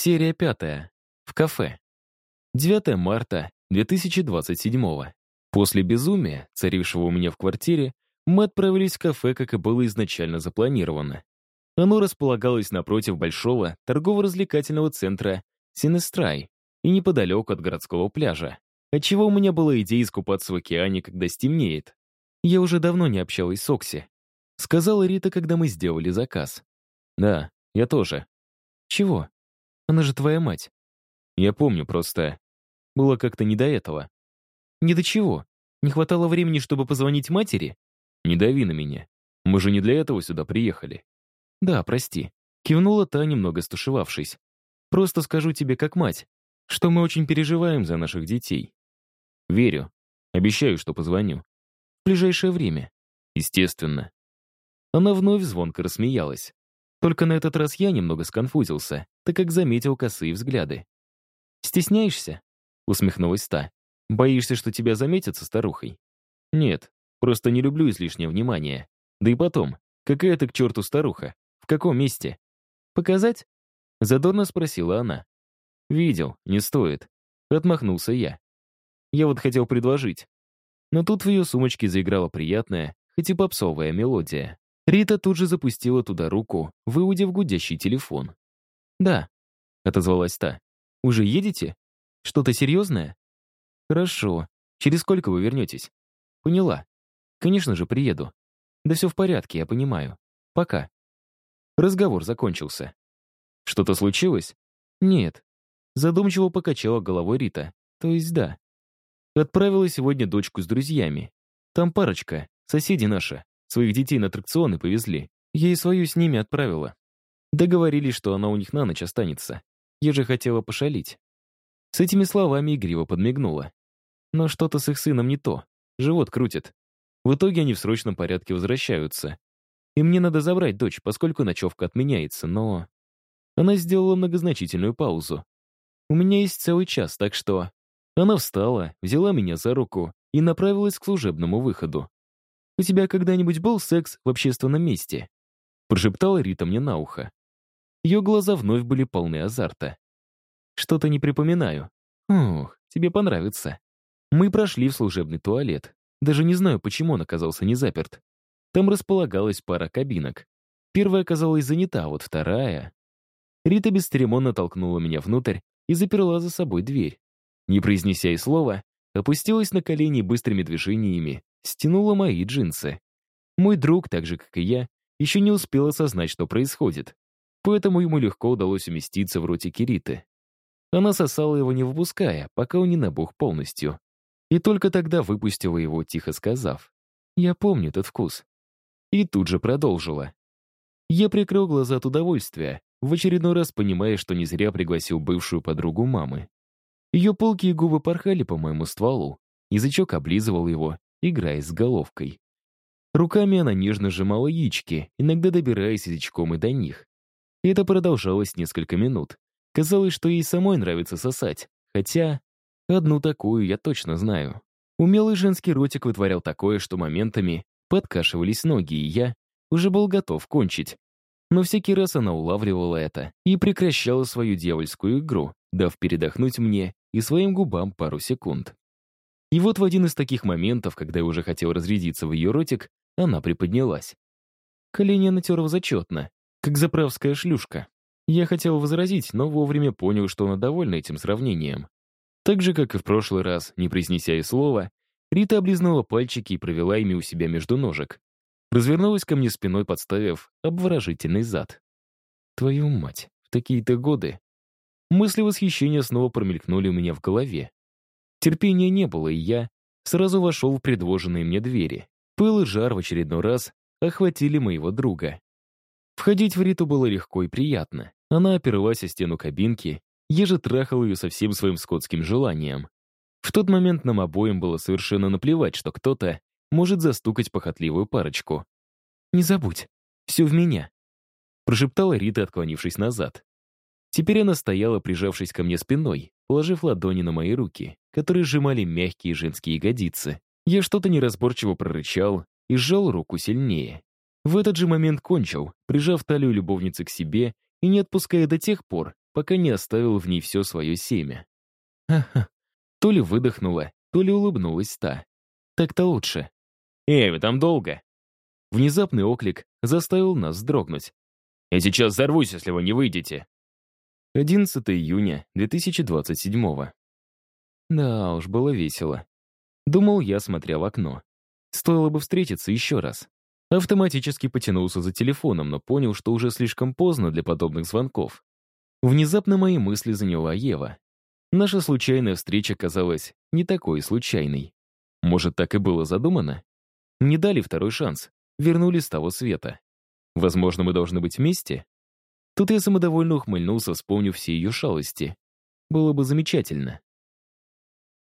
Серия пятая. В кафе. 9 марта 2027 После безумия, царившего у меня в квартире, мы отправились в кафе, как и было изначально запланировано. Оно располагалось напротив большого торгово-развлекательного центра Синестрай и неподалеку от городского пляжа. Отчего у меня была идея искупаться в океане, когда стемнеет. Я уже давно не общалась с Окси. Сказала Рита, когда мы сделали заказ. Да, я тоже. Чего? Она же твоя мать. Я помню, просто было как-то не до этого. Не до чего? Не хватало времени, чтобы позвонить матери? Не дави на меня. Мы же не для этого сюда приехали. Да, прости. Кивнула та, немного стушевавшись. Просто скажу тебе как мать, что мы очень переживаем за наших детей. Верю. Обещаю, что позвоню. В ближайшее время. Естественно. Она вновь звонко рассмеялась. Только на этот раз я немного сконфузился, так как заметил косые взгляды. «Стесняешься?» — усмехнулась та. «Боишься, что тебя заметят со старухой?» «Нет, просто не люблю излишнее внимание. Да и потом, какая ты к черту старуха? В каком месте?» «Показать?» — задорно спросила она. «Видел, не стоит». Отмахнулся я. Я вот хотел предложить. Но тут в ее сумочке заиграла приятная, хоть и попсовая мелодия. Рита тут же запустила туда руку, выудив гудящий телефон. «Да», — отозвалась та. «Уже едете? Что-то серьезное?» «Хорошо. Через сколько вы вернетесь?» «Поняла. Конечно же, приеду. Да все в порядке, я понимаю. Пока». Разговор закончился. «Что-то случилось?» «Нет». Задумчиво покачала головой Рита. «То есть да. Отправила сегодня дочку с друзьями. Там парочка, соседи наши. Своих детей на аттракционы повезли. Я и свою с ними отправила. Договорились, что она у них на ночь останется. Я же хотела пошалить. С этими словами игриво подмигнула. Но что-то с их сыном не то. Живот крутит. В итоге они в срочном порядке возвращаются. И мне надо забрать дочь, поскольку ночевка отменяется, но... Она сделала многозначительную паузу. У меня есть целый час, так что... Она встала, взяла меня за руку и направилась к служебному выходу. «У тебя когда-нибудь был секс в общественном месте?» Прошептала Рита мне на ухо. Ее глаза вновь были полны азарта. «Что-то не припоминаю. Ух, тебе понравится». Мы прошли в служебный туалет. Даже не знаю, почему он оказался не заперт. Там располагалась пара кабинок. Первая оказалась занята, а вот вторая... Рита бесцеремонно толкнула меня внутрь и заперла за собой дверь. Не произнеся и слова, опустилась на колени быстрыми движениями, стянула мои джинсы. Мой друг, так же, как и я, еще не успел осознать, что происходит, поэтому ему легко удалось уместиться в роте Кириты. Она сосала его не выпуская, пока он не набух полностью. И только тогда выпустила его, тихо сказав. «Я помню этот вкус». И тут же продолжила. Я прикрыл глаза от удовольствия, в очередной раз понимая, что не зря пригласил бывшую подругу мамы. Ее полкие губы порхали по моему стволу, язычок облизывал его, играя с головкой. Руками она нежно сжимала яички, иногда добираясь язычком и до них. И это продолжалось несколько минут. Казалось, что ей самой нравится сосать, хотя одну такую я точно знаю. Умелый женский ротик вытворял такое, что моментами подкашивались ноги, и я уже был готов кончить. Но всякий раз она улавливала это и прекращала свою дьявольскую игру, дав передохнуть мне и своим губам пару секунд. И вот в один из таких моментов, когда я уже хотел разрядиться в ее ротик, она приподнялась. Колени натерла зачетно, как заправская шлюшка. Я хотел возразить, но вовремя понял, что она довольна этим сравнением. Так же, как и в прошлый раз, не произнеся и слова, Рита облизнула пальчики и провела ими у себя между ножек. Развернулась ко мне спиной, подставив обворожительный зад. Твою мать, в такие-то годы. Мысли восхищения снова промелькнули у меня в голове. Терпения не было, и я сразу вошел в предложенные мне двери. Пыл и жар в очередной раз охватили моего друга. Входить в Риту было легко и приятно. Она оперлась о стену кабинки, я же трахал ее со всем своим скотским желанием. В тот момент нам обоим было совершенно наплевать, что кто-то может застукать похотливую парочку. «Не забудь, все в меня», — прошептала Рита, отклонившись назад. Теперь она стояла, прижавшись ко мне спиной, положив ладони на мои руки, которые сжимали мягкие женские ягодицы. Я что-то неразборчиво прорычал и сжал руку сильнее. В этот же момент кончил, прижав талию любовницы к себе и не отпуская до тех пор, пока не оставил в ней все свое семя. Ха-ха. То ли выдохнула, то ли улыбнулась та. Так-то лучше. «Эй, вы там долго?» Внезапный оклик заставил нас вздрогнуть. «Я сейчас взорвусь, если вы не выйдете!» 11 июня 2027 Да уж, было весело. Думал я, смотря в окно. Стоило бы встретиться еще раз. Автоматически потянулся за телефоном, но понял, что уже слишком поздно для подобных звонков. Внезапно мои мысли заняла Ева. Наша случайная встреча казалась не такой случайной. Может, так и было задумано? Не дали второй шанс, вернули с того света. Возможно, мы должны быть вместе? Тут я самодовольно ухмыльнулся, вспомнив все ее шалости. Было бы замечательно.